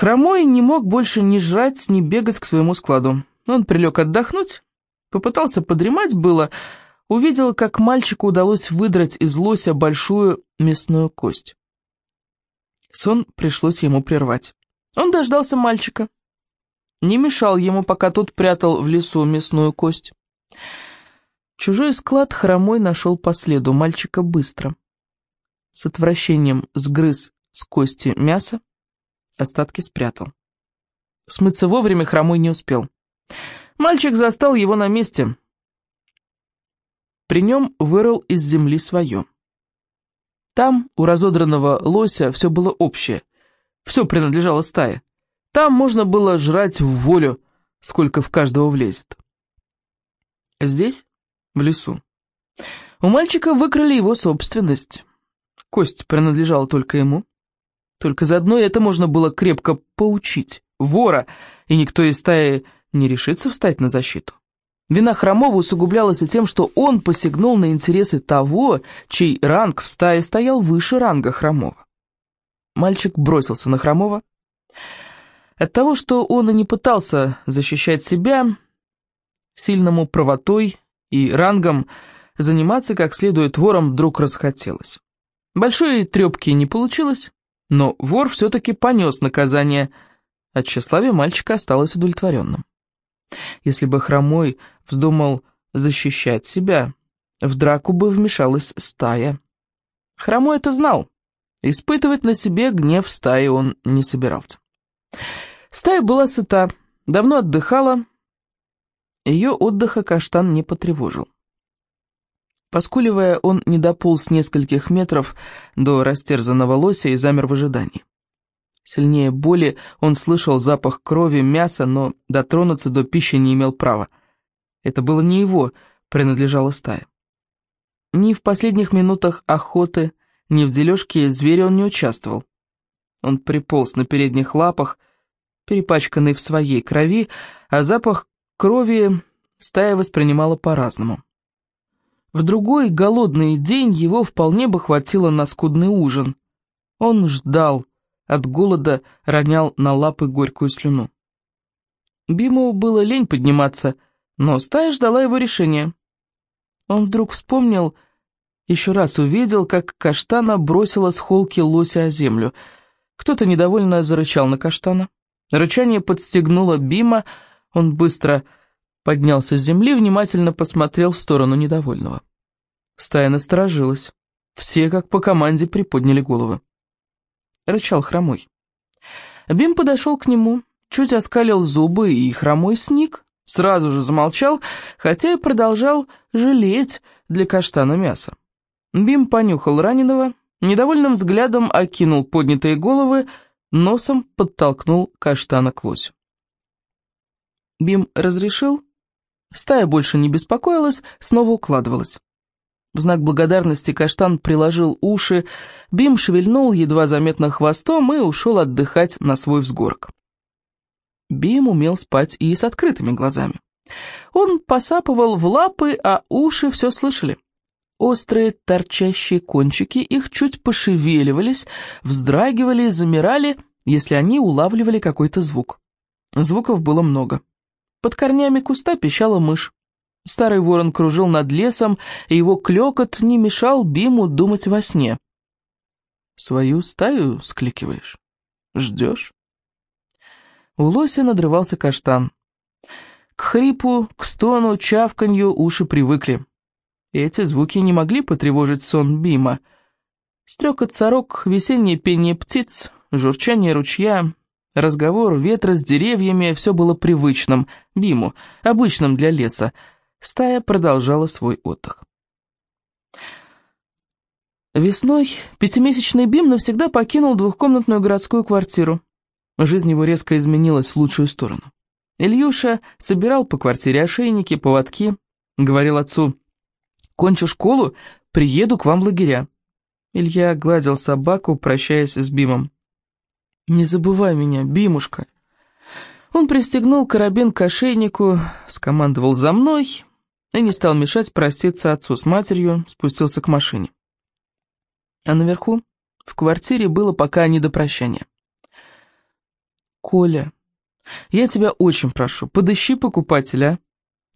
Хромой не мог больше ни жрать, ни бегать к своему складу. Он прилег отдохнуть, попытался подремать было, увидел, как мальчику удалось выдрать из лося большую мясную кость. Сон пришлось ему прервать. Он дождался мальчика. Не мешал ему, пока тот прятал в лесу мясную кость. Чужой склад хромой нашел по следу мальчика быстро. С отвращением сгрыз с кости мясо, остатки спрятал. Смыться вовремя хромой не успел. Мальчик застал его на месте. При нем вырыл из земли свое. Там, у разодранного лося, все было общее. Все принадлежало стае. Там можно было жрать в волю, сколько в каждого влезет. Здесь, в лесу, у мальчика выкрали его собственность. Кость принадлежала только ему. Только заодно это можно было крепко поучить. Вора, и никто из стаи не решится встать на защиту. Вина Хромова усугублялась и тем, что он посягнул на интересы того, чей ранг в стае стоял выше ранга Хромова. Мальчик бросился на Хромова. От того, что он и не пытался защищать себя, сильному правотой и рангом заниматься как следует вором вдруг расхотелось. Большой трепки не получилось, но вор все-таки понес наказание, от тщеславие мальчика осталось удовлетворенным. Если бы Хромой вздумал защищать себя, в драку бы вмешалась стая. Хромой это знал. Испытывать на себе гнев стаи он не собирался. Стая была сыта, давно отдыхала. Ее отдыха каштан не потревожил. Поскуливая, он не дополз нескольких метров до растерзанного лося и замер в ожидании. Сильнее боли он слышал запах крови, мяса, но дотронуться до пищи не имел права. Это было не его, принадлежало стае. Ни в последних минутах охоты, ни в дележке зверя он не участвовал. Он приполз на передних лапах, перепачканный в своей крови, а запах крови стая воспринимала по-разному. В другой голодный день его вполне бы хватило на скудный ужин. Он ждал, от голода ронял на лапы горькую слюну. Биму было лень подниматься, но стая ждала его решения. Он вдруг вспомнил, еще раз увидел, как каштана бросила с холки лося о землю. Кто-то недовольно зарычал на каштана. Рычание подстегнуло Бима, он быстро поднялся с земли, внимательно посмотрел в сторону недовольного. Стая насторожилась. Все, как по команде, приподняли головы рычал хромой. Бим подошел к нему, чуть оскалил зубы, и хромой сник, сразу же замолчал, хотя и продолжал жалеть для каштана мяса. Бим понюхал раненого, недовольным взглядом окинул поднятые головы, носом подтолкнул каштана к лосю. Бим разрешил, стая больше не беспокоилась, снова укладывалась. В знак благодарности каштан приложил уши, Бим шевельнул едва заметно хвостом и ушел отдыхать на свой взгорок. Бим умел спать и с открытыми глазами. Он посапывал в лапы, а уши все слышали. Острые торчащие кончики их чуть пошевеливались, вздрагивали и замирали, если они улавливали какой-то звук. Звуков было много. Под корнями куста пищала мышь. Старый ворон кружил над лесом, и его клёкот не мешал Биму думать во сне. «Свою стаю скликиваешь? Ждешь?» У лося надрывался каштан. К хрипу, к стону, чавканью уши привыкли. Эти звуки не могли потревожить сон Бима. Стрекот сорок, весеннее пение птиц, журчание ручья, разговор ветра с деревьями — все было привычным Биму, обычным для леса, Стая продолжала свой отдых. Весной пятимесячный Бим навсегда покинул двухкомнатную городскую квартиру. Жизнь его резко изменилась в лучшую сторону. Ильюша собирал по квартире ошейники, поводки, говорил отцу, «Кончу школу, приеду к вам в лагеря». Илья гладил собаку, прощаясь с Бимом. «Не забывай меня, Бимушка». Он пристегнул карабин к ошейнику, скомандовал «за мной», и не стал мешать проститься отцу с матерью, спустился к машине. А наверху, в квартире, было пока не до прощания. Коля, я тебя очень прошу, подыщи покупателя, а?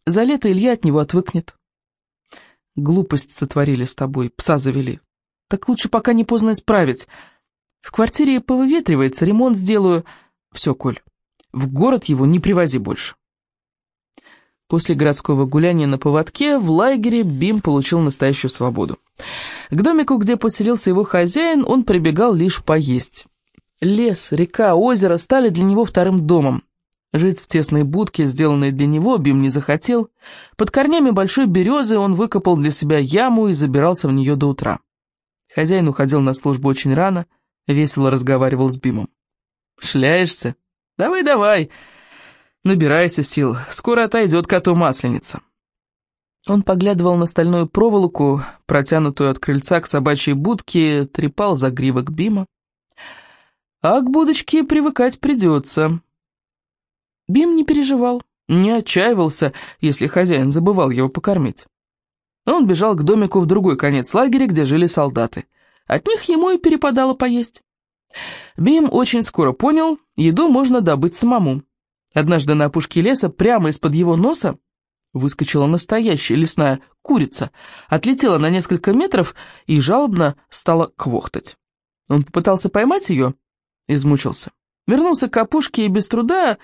За лето Илья от него отвыкнет. Глупость сотворили с тобой, пса завели. Так лучше пока не поздно исправить. В квартире повыветривается, ремонт сделаю. Все, Коль, в город его не привози больше. После городского гуляния на поводке в лагере Бим получил настоящую свободу. К домику, где поселился его хозяин, он прибегал лишь поесть. Лес, река, озеро стали для него вторым домом. Жить в тесной будке, сделанной для него, Бим не захотел. Под корнями большой березы он выкопал для себя яму и забирался в нее до утра. Хозяин уходил на службу очень рано, весело разговаривал с Бимом. «Шляешься? Давай-давай, набирайся сил, скоро отойдет коту масленица». Он поглядывал на стальную проволоку, протянутую от крыльца к собачьей будке, трепал за гривок Бима. «А к будочке привыкать придется». Бим не переживал, не отчаивался, если хозяин забывал его покормить. Он бежал к домику в другой конец лагеря, где жили солдаты. От них ему и перепадало поесть. Бим очень скоро понял, еду можно добыть самому. Однажды на опушке леса прямо из-под его носа выскочила настоящая лесная курица, отлетела на несколько метров и жалобно стала квохтать. Он попытался поймать ее, измучился. Вернулся к опушке и без труда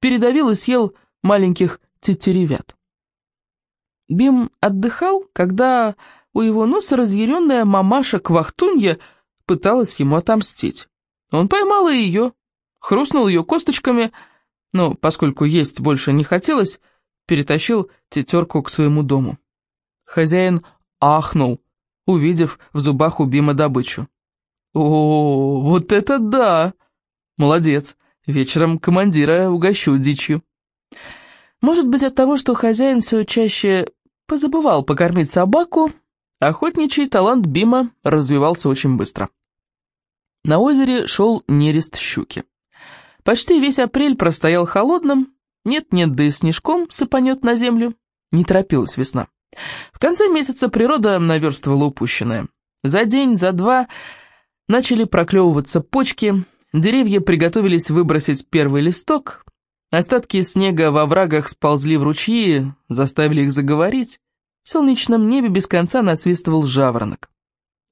передавил и съел маленьких тетеревят. Бим отдыхал, когда у его носа разъяренная мамаша-квахтунья пыталась ему отомстить. Он поймал ее, хрустнул ее косточками, но, поскольку есть больше не хотелось, перетащил тетерку к своему дому. Хозяин ахнул, увидев в зубах у добычу. «О, вот это да! Молодец! Вечером командира угощу дичью. Может быть, от того, что хозяин все чаще позабывал покормить собаку, охотничий талант Бима развивался очень быстро. На озере шел нерест щуки. Почти весь апрель простоял холодным, нет-нет, да и снежком сыпанет на землю. Не торопилась весна. В конце месяца природа наверстывала упущенное. За день, за два начали проклевываться почки, Деревья приготовились выбросить первый листок. Остатки снега во врагах сползли в ручьи, заставили их заговорить. В солнечном небе без конца насвистывал жаворонок.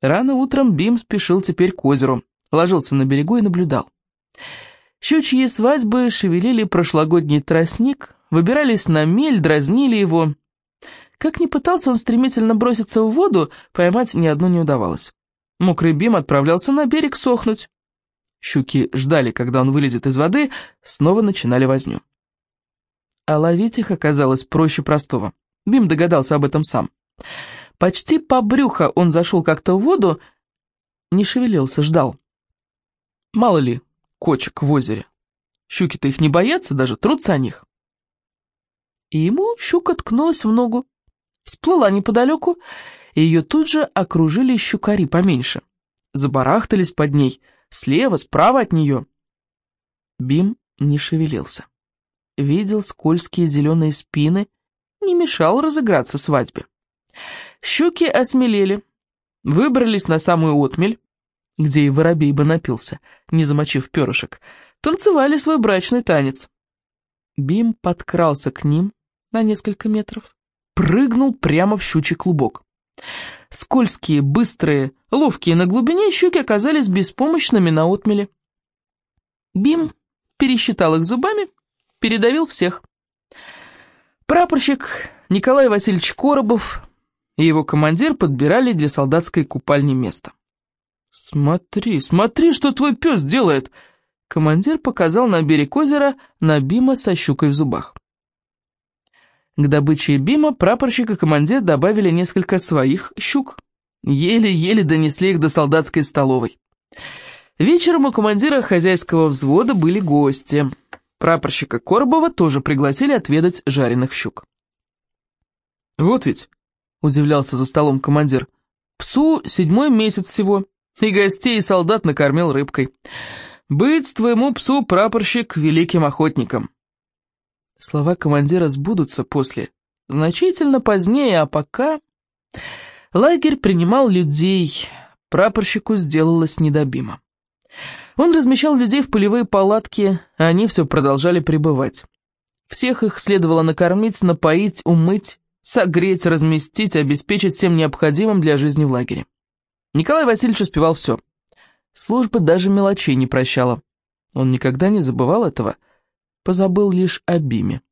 Рано утром Бим спешил теперь к озеру, ложился на берегу и наблюдал. Щучьи свадьбы шевелили прошлогодний тростник, выбирались на мель, дразнили его. Как ни пытался он стремительно броситься в воду, поймать ни одну не удавалось. Мокрый Бим отправлялся на берег сохнуть. Щуки ждали, когда он вылезет из воды, снова начинали возню. А ловить их оказалось проще простого. Бим догадался об этом сам. Почти по брюхо он зашел как-то в воду, не шевелился, ждал. Мало ли, кочек в озере. Щуки-то их не боятся, даже трутся о них. И ему щука ткнулась в ногу. Всплыла неподалеку, и ее тут же окружили щукари поменьше. Забарахтались под ней — слева, справа от нее. Бим не шевелился. Видел скользкие зеленые спины, не мешал разыграться свадьбе. Щуки осмелели, выбрались на самую отмель, где и воробей бы напился, не замочив перышек, танцевали свой брачный танец. Бим подкрался к ним на несколько метров, прыгнул прямо в щучий клубок. Скользкие, быстрые, ловкие на глубине щуки оказались беспомощными на отмеле. Бим пересчитал их зубами, передавил всех. Прапорщик Николай Васильевич Коробов и его командир подбирали для солдатской купальни место. «Смотри, смотри, что твой пес делает!» Командир показал на берег озера на Бима со щукой в зубах. К добыче Бима прапорщик и командир добавили несколько своих щук. Еле-еле донесли их до солдатской столовой. Вечером у командира хозяйского взвода были гости. Прапорщика Коробова тоже пригласили отведать жареных щук. «Вот ведь», — удивлялся за столом командир, — «псу седьмой месяц всего, и гостей и солдат накормил рыбкой. Быть твоему псу, прапорщик, великим охотником». Слова командира сбудутся после, значительно позднее, а пока... Лагерь принимал людей, прапорщику сделалось недобимо. Он размещал людей в полевые палатки, а они все продолжали пребывать. Всех их следовало накормить, напоить, умыть, согреть, разместить, обеспечить всем необходимым для жизни в лагере. Николай Васильевич успевал все. Служба даже мелочей не прощала. Он никогда не забывал этого, позабыл лишь о Биме.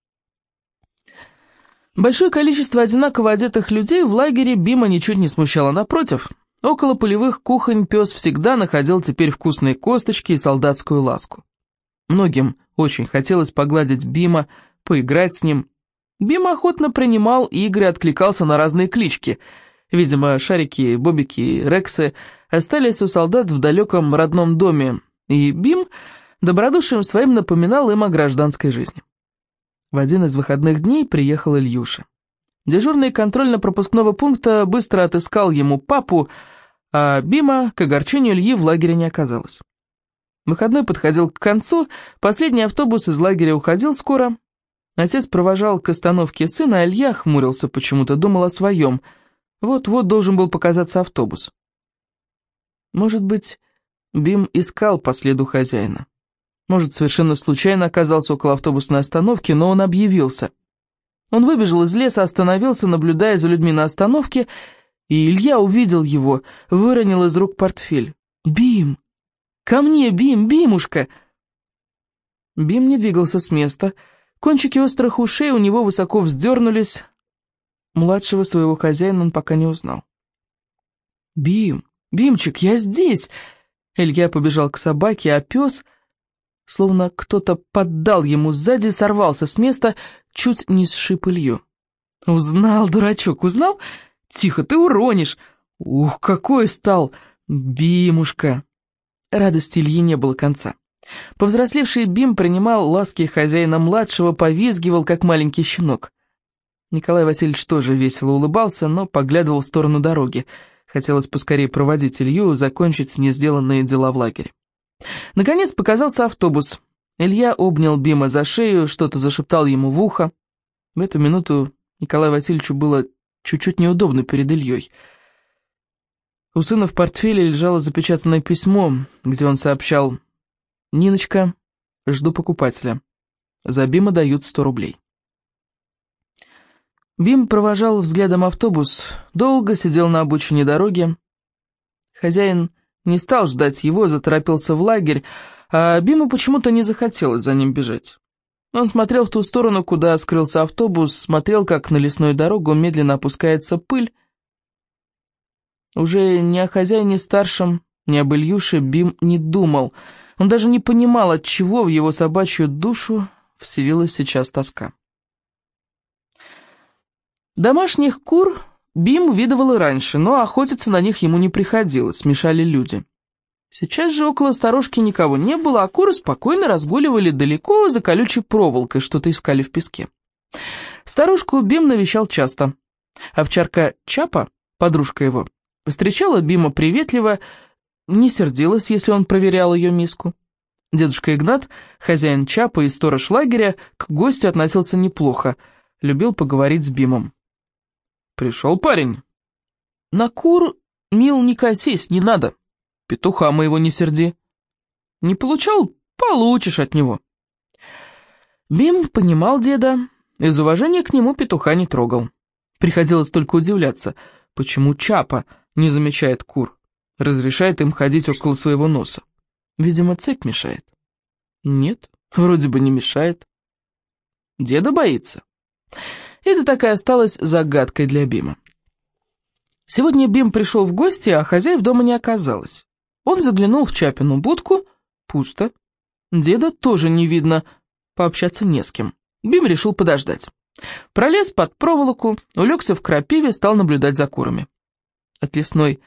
Большое количество одинаково одетых людей в лагере Бима ничуть не смущало, напротив. Около полевых кухонь пес всегда находил теперь вкусные косточки и солдатскую ласку. Многим очень хотелось погладить Бима, поиграть с ним. Бим охотно принимал игры, откликался на разные клички. Видимо, шарики, бобики, рексы остались у солдат в далеком родном доме, и Бим добродушием своим напоминал им о гражданской жизни. В один из выходных дней приехал Ильюша. Дежурный контрольно-пропускного пункта быстро отыскал ему папу, а Бима, к огорчению Ильи, в лагере не оказалось. Выходной подходил к концу, последний автобус из лагеря уходил скоро. Отец провожал к остановке сына, а Илья хмурился почему-то, думал о своем. Вот-вот должен был показаться автобус. Может быть, Бим искал по следу хозяина. Может, совершенно случайно оказался около автобусной остановки, но он объявился. Он выбежал из леса, остановился, наблюдая за людьми на остановке, и Илья увидел его, выронил из рук портфель. «Бим! Ко мне, Бим, Бимушка!» Бим не двигался с места. Кончики острых ушей у него высоко вздернулись. Младшего своего хозяина он пока не узнал. «Бим! Бимчик, я здесь!» Илья побежал к собаке, а пес словно кто-то поддал ему сзади, сорвался с места, чуть не сшиб Илью. «Узнал, дурачок, узнал? Тихо, ты уронишь! Ух, какой стал! Бимушка!» Радости Ильи не было конца. Повзрослевший Бим принимал ласки хозяина младшего, повизгивал, как маленький щенок. Николай Васильевич тоже весело улыбался, но поглядывал в сторону дороги. Хотелось поскорее проводить Илью, закончить не сделанные дела в лагере. Наконец показался автобус. Илья обнял Бима за шею, что-то зашептал ему в ухо. В эту минуту Николаю Васильевичу было чуть-чуть неудобно перед Ильей. У сына в портфеле лежало запечатанное письмо, где он сообщал «Ниночка, жду покупателя. За Бима дают сто рублей». Бим провожал взглядом автобус, долго сидел на обочине дороги. Хозяин не стал ждать его, заторопился в лагерь, а Биму почему-то не захотелось за ним бежать. Он смотрел в ту сторону, куда скрылся автобус, смотрел, как на лесную дорогу медленно опускается пыль. Уже ни о хозяине старшем, ни об Ильюше Бим не думал. Он даже не понимал, от чего в его собачью душу вселилась сейчас тоска. Домашних кур Бим видывал и раньше, но охотиться на них ему не приходилось, мешали люди. Сейчас же около сторожки никого не было, а куры спокойно разгуливали далеко за колючей проволокой, что-то искали в песке. Старушку Бим навещал часто. Овчарка Чапа, подружка его, встречала Бима приветливо, не сердилась, если он проверял ее миску. Дедушка Игнат, хозяин Чапа и сторож лагеря, к гостю относился неплохо, любил поговорить с Бимом. «Пришел парень?» «На кур, мил, не косись, не надо. Петуха моего не серди. Не получал? Получишь от него». Бим понимал деда, из уважения к нему петуха не трогал. Приходилось только удивляться, почему Чапа не замечает кур, разрешает им ходить около своего носа. Видимо, цепь мешает. Нет, вроде бы не мешает. Деда боится. Это так и осталось загадкой для Бима. Сегодня Бим пришел в гости, а хозяев дома не оказалось. Он заглянул в Чапину будку, пусто. Деда тоже не видно, пообщаться не с кем. Бим решил подождать. Пролез под проволоку, улегся в крапиве, стал наблюдать за курами. От лесной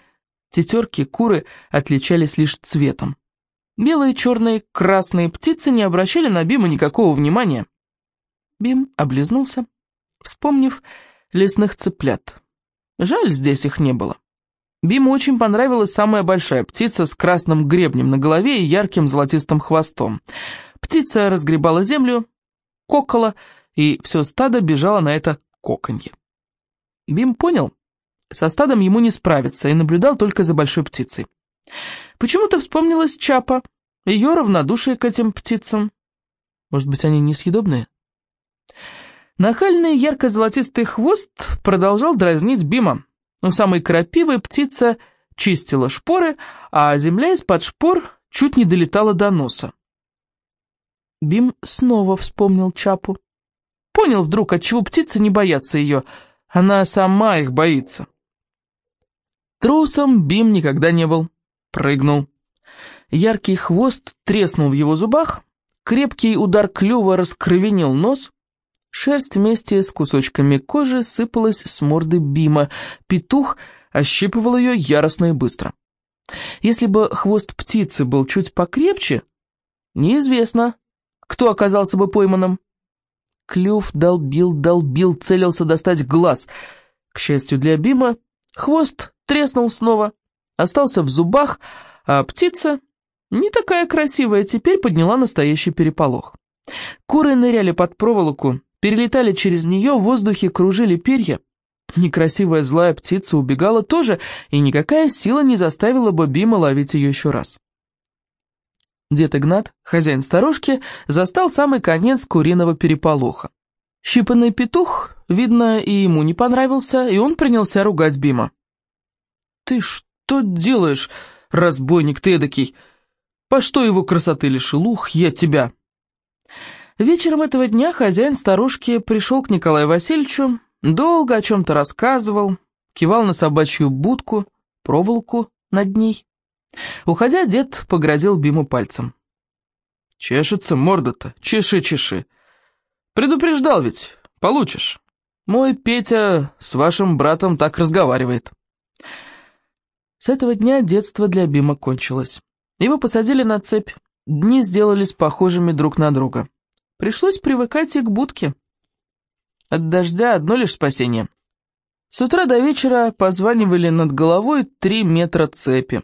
тетерки куры отличались лишь цветом. Белые, черные, красные птицы не обращали на Бима никакого внимания. Бим облизнулся, вспомнив лесных цыплят. Жаль, здесь их не было. Биму очень понравилась самая большая птица с красным гребнем на голове и ярким золотистым хвостом. Птица разгребала землю, кокола, и все стадо бежало на это коканье. Бим понял, со стадом ему не справиться, и наблюдал только за большой птицей. Почему-то вспомнилась Чапа, ее равнодушие к этим птицам. Может быть, они несъедобные? Нахальный ярко-золотистый хвост продолжал дразнить Бима. У самой крапивой птица чистила шпоры, а земля из-под шпор чуть не долетала до носа. Бим снова вспомнил Чапу. Понял вдруг, отчего птицы не боятся ее. Она сама их боится. Трусом Бим никогда не был. Прыгнул. Яркий хвост треснул в его зубах, крепкий удар клюва раскровенил нос, шерсть вместе с кусочками кожи сыпалась с морды Бима, петух ощипывал ее яростно и быстро. Если бы хвост птицы был чуть покрепче, неизвестно, кто оказался бы пойманным. Клюв долбил, долбил, целился достать глаз. К счастью для Бима, хвост треснул снова, остался в зубах, а птица, не такая красивая, теперь подняла настоящий переполох. Куры ныряли под проволоку, перелетали через нее, в воздухе кружили перья. Некрасивая злая птица убегала тоже, и никакая сила не заставила бы Бима ловить ее еще раз. Дед Игнат, хозяин сторожки, застал самый конец куриного переполоха. Щипанный петух, видно, и ему не понравился, и он принялся ругать Бима. «Ты что делаешь, разбойник ты эдакий? По что его красоты лишил? Ух, я тебя!» Вечером этого дня хозяин сторожки пришел к Николаю Васильевичу, долго о чем-то рассказывал, кивал на собачью будку, проволоку над ней. Уходя, дед погрозил Биму пальцем. «Чешется морда-то, чеши, чеши. Предупреждал ведь, получишь. Мой Петя с вашим братом так разговаривает». С этого дня детство для Бима кончилось. Его посадили на цепь, дни сделались похожими друг на друга. Пришлось привыкать и к будке. От дождя одно лишь спасение. С утра до вечера позванивали над головой три метра цепи.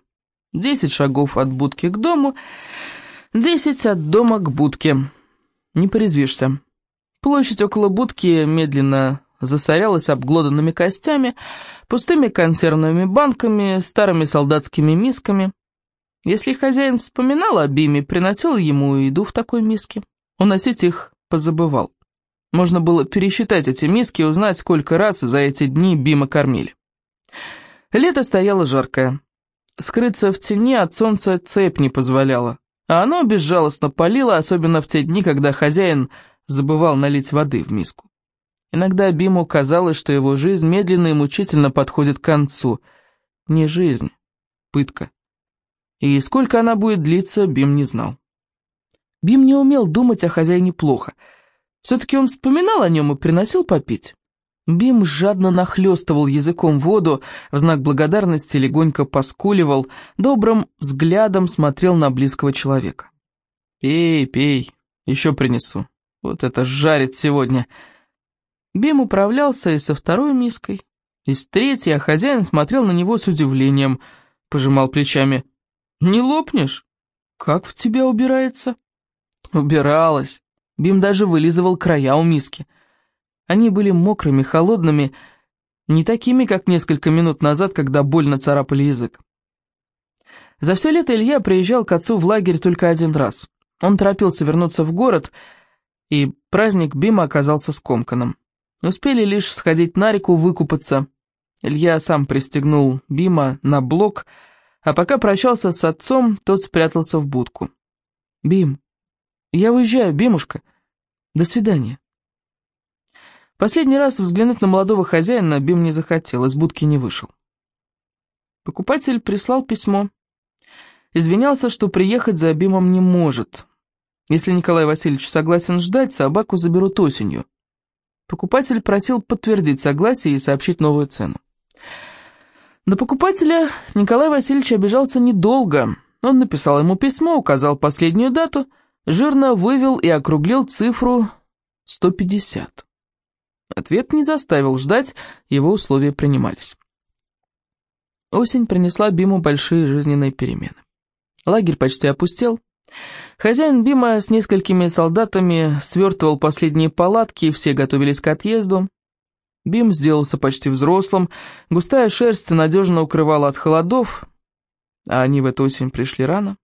Десять шагов от будки к дому, десять от дома к будке. Не порезвишься. Площадь около будки медленно засорялась обглоданными костями, пустыми консервными банками, старыми солдатскими мисками. Если хозяин вспоминал о Биме, приносил ему еду в такой миске. Уносить их позабывал. Можно было пересчитать эти миски и узнать, сколько раз за эти дни Бима кормили. Лето стояло жаркое. Скрыться в тени от солнца цепь не позволяла, а оно безжалостно палило, особенно в те дни, когда хозяин забывал налить воды в миску. Иногда Биму казалось, что его жизнь медленно и мучительно подходит к концу. Не жизнь, пытка. И сколько она будет длиться, Бим не знал. Бим не умел думать о хозяине плохо. Все-таки он вспоминал о нем и приносил попить. Бим жадно нахлестывал языком воду, в знак благодарности легонько поскуливал, добрым взглядом смотрел на близкого человека. «Пей, пей, еще принесу. Вот это жарит сегодня!» Бим управлялся и со второй миской, и с третьей, а хозяин смотрел на него с удивлением, пожимал плечами. «Не лопнешь? Как в тебя убирается?» «Убиралась!» Бим даже вылизывал края у миски. Они были мокрыми, холодными, не такими, как несколько минут назад, когда больно царапали язык. За все лето Илья приезжал к отцу в лагерь только один раз. Он торопился вернуться в город, и праздник Бима оказался скомканным. Успели лишь сходить на реку выкупаться. Илья сам пристегнул Бима на блок, а пока прощался с отцом, тот спрятался в будку. «Бим, я уезжаю, Бимушка. До свидания». Последний раз взглянуть на молодого хозяина Бим не захотел, из будки не вышел. Покупатель прислал письмо. Извинялся, что приехать за Бимом не может. Если Николай Васильевич согласен ждать, собаку заберут осенью. Покупатель просил подтвердить согласие и сообщить новую цену. На покупателя Николай Васильевич обижался недолго. Он написал ему письмо, указал последнюю дату, жирно вывел и округлил цифру 150. Ответ не заставил ждать, его условия принимались. Осень принесла Биму большие жизненные перемены. Лагерь почти опустел. Хозяин Бима с несколькими солдатами свертывал последние палатки, все готовились к отъезду. Бим сделался почти взрослым, густая шерсть надежно укрывала от холодов, а они в эту осень пришли рано.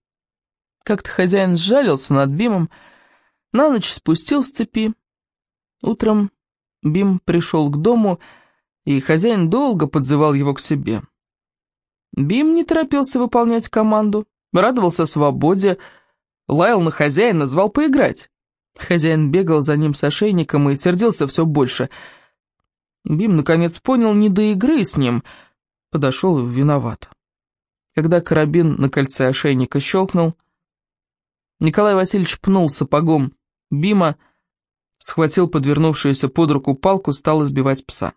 Как-то хозяин сжалился над Бимом, на ночь спустил с цепи. Утром Бим пришел к дому, и хозяин долго подзывал его к себе. Бим не торопился выполнять команду, радовался свободе, лаял на хозяина, звал поиграть. Хозяин бегал за ним с ошейником и сердился все больше. Бим, наконец, понял не до игры с ним, подошел виноват. Когда карабин на кольце ошейника щелкнул, Николай Васильевич пнул сапогом Бима, схватил подвернувшуюся под руку палку, стал избивать пса.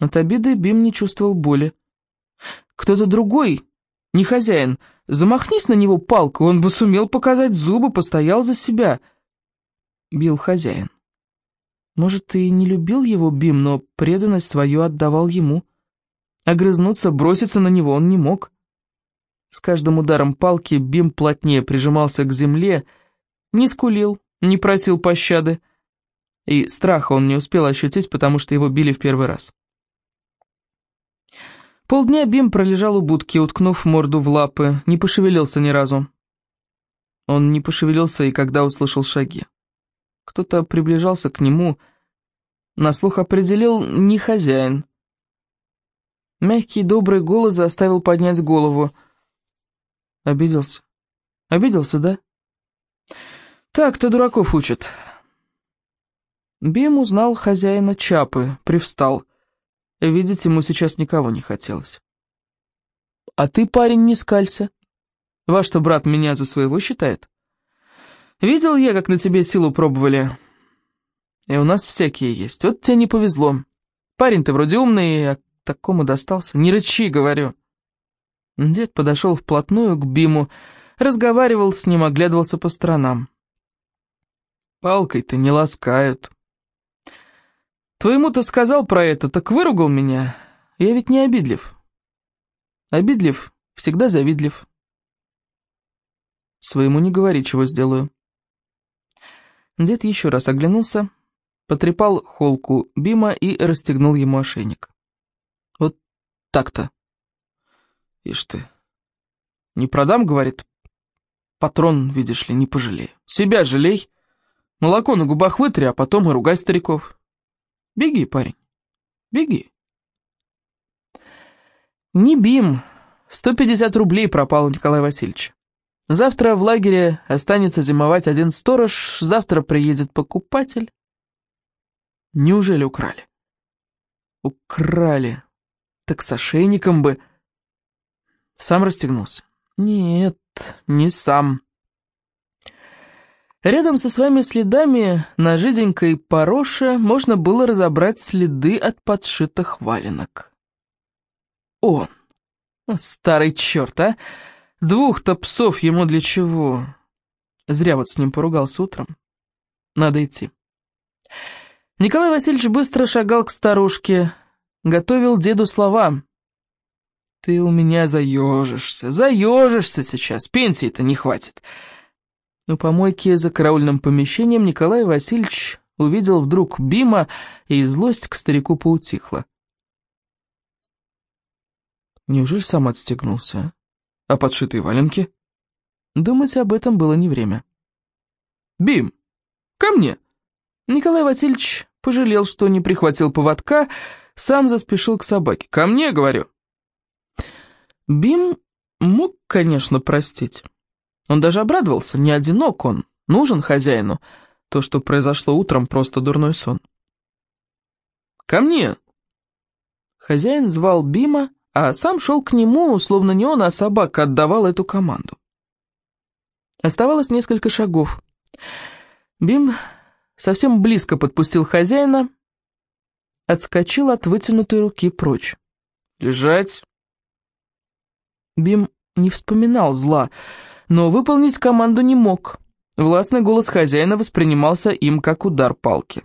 От обиды Бим не чувствовал боли. Кто-то другой, не хозяин, замахнись на него палкой, он бы сумел показать зубы, постоял за себя. Бил хозяин. Может, и не любил его Бим, но преданность свою отдавал ему. Огрызнуться, броситься на него он не мог. С каждым ударом палки Бим плотнее прижимался к земле, не скулил, не просил пощады. И страха он не успел ощутить, потому что его били в первый раз. Полдня Бим пролежал у будки, уткнув морду в лапы, не пошевелился ни разу. Он не пошевелился и когда услышал шаги. Кто-то приближался к нему, на слух определил не хозяин. Мягкий добрый голос заставил поднять голову. Обиделся. Обиделся, да? Так-то дураков учат. Бим узнал хозяина Чапы, привстал. Видеть ему сейчас никого не хотелось. «А ты, парень, не скалься. Ваш-то брат меня за своего считает. Видел я, как на тебе силу пробовали. И у нас всякие есть. Вот тебе не повезло. Парень ты вроде умный, а такому достался. Не рычи, говорю». Дед подошел вплотную к Биму, разговаривал с ним, оглядывался по сторонам. Палкой-то не ласкают. Твоему-то сказал про это, так выругал меня. Я ведь не обидлив. Обидлив, всегда завидлив. Своему не говори, чего сделаю. Дед еще раз оглянулся, потрепал холку Бима и расстегнул ему ошейник. Вот так-то. Ишь ты. Не продам, говорит. Патрон, видишь ли, не пожалею. Себя жалей. Молоко на губах вытри, а потом и ругай стариков. Беги, парень, беги. Не бим. 150 рублей пропал у Николая Васильевича. Завтра в лагере останется зимовать один сторож, завтра приедет покупатель. Неужели украли? Украли. Так с ошейником бы... Сам расстегнулся. Нет, не сам. Рядом со своими следами на жиденькой пороше можно было разобрать следы от подшитых валенок. Он. Старый черт, а! Двух-то псов ему для чего? Зря вот с ним поругался утром. Надо идти. Николай Васильевич быстро шагал к старушке, готовил деду слова. «Ты у меня заежишься, заежишься сейчас, пенсии-то не хватит». У помойки за караульным помещением Николай Васильевич увидел вдруг Бима, и злость к старику поутихла. Неужели сам отстегнулся? А подшитые валенки? Думать об этом было не время. «Бим, ко мне!» Николай Васильевич пожалел, что не прихватил поводка, сам заспешил к собаке. «Ко мне, говорю!» Бим мог, конечно, простить. Он даже обрадовался, не одинок он, нужен хозяину. То, что произошло утром, просто дурной сон. «Ко мне!» Хозяин звал Бима, а сам шел к нему, словно не он, а собака отдавал эту команду. Оставалось несколько шагов. Бим совсем близко подпустил хозяина, отскочил от вытянутой руки прочь. «Лежать!» Бим не вспоминал зла, но выполнить команду не мог. Властный голос хозяина воспринимался им как удар палки.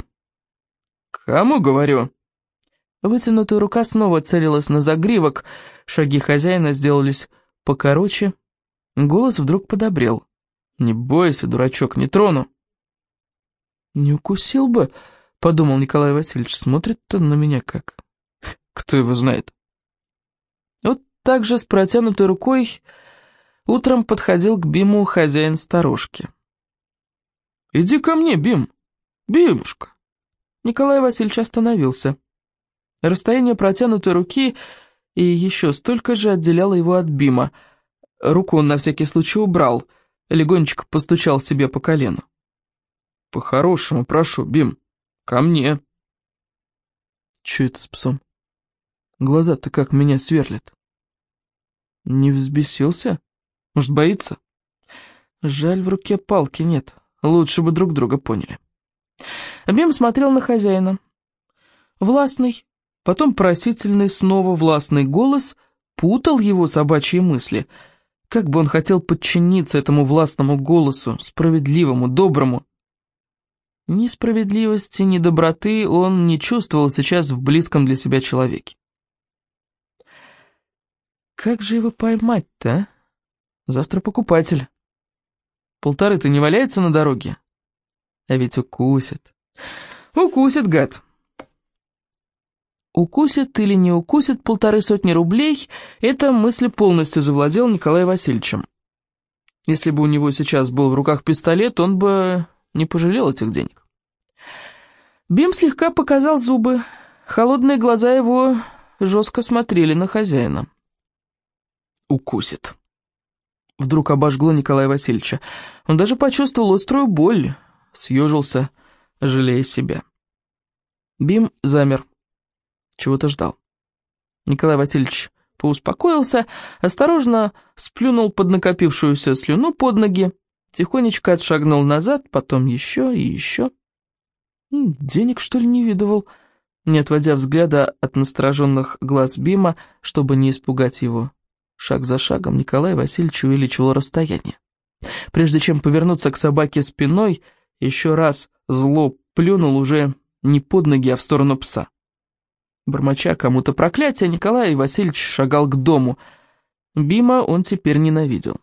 «Кому говорю?» Вытянутая рука снова целилась на загривок, шаги хозяина сделались покороче. Голос вдруг подобрел. «Не бойся, дурачок, не трону». «Не укусил бы», — подумал Николай Васильевич, смотрит-то на меня как. Кто его знает. Вот так же с протянутой рукой Утром подходил к Биму хозяин сторожки. «Иди ко мне, Бим! Бимушка!» Николай Васильевич остановился. Расстояние протянутой руки и еще столько же отделяло его от Бима. Руку он на всякий случай убрал, легонечко постучал себе по колену. «По-хорошему, прошу, Бим, ко мне!» «Че это с псом? Глаза-то как меня сверлят!» «Не взбесился?» Может, боится? Жаль, в руке палки нет. Лучше бы друг друга поняли. Бим смотрел на хозяина. Властный, потом просительный, снова властный голос путал его собачьи мысли. Как бы он хотел подчиниться этому властному голосу, справедливому, доброму. Ни справедливости, ни доброты он не чувствовал сейчас в близком для себя человеке. Как же его поймать-то, а? Завтра покупатель. Полторы-то не валяется на дороге? А ведь укусит. Укусит, гад. Укусит или не укусит полторы сотни рублей, эта мысль полностью завладел Николаем Васильевичем. Если бы у него сейчас был в руках пистолет, он бы не пожалел этих денег. Бим слегка показал зубы. Холодные глаза его жестко смотрели на хозяина. Укусит. Вдруг обожгло Николая Васильевича. Он даже почувствовал острую боль, съежился, жалея себя. Бим замер, чего-то ждал. Николай Васильевич поуспокоился, осторожно сплюнул под накопившуюся слюну под ноги, тихонечко отшагнул назад, потом еще и еще. Денег, что ли, не видывал, не отводя взгляда от настороженных глаз Бима, чтобы не испугать его. Шаг за шагом Николай Васильевич увеличивал расстояние. Прежде чем повернуться к собаке спиной, еще раз зло плюнул уже не под ноги, а в сторону пса. Бормоча кому-то проклятие, Николай Васильевич шагал к дому. Бима он теперь ненавидел.